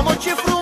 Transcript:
inima Mamă,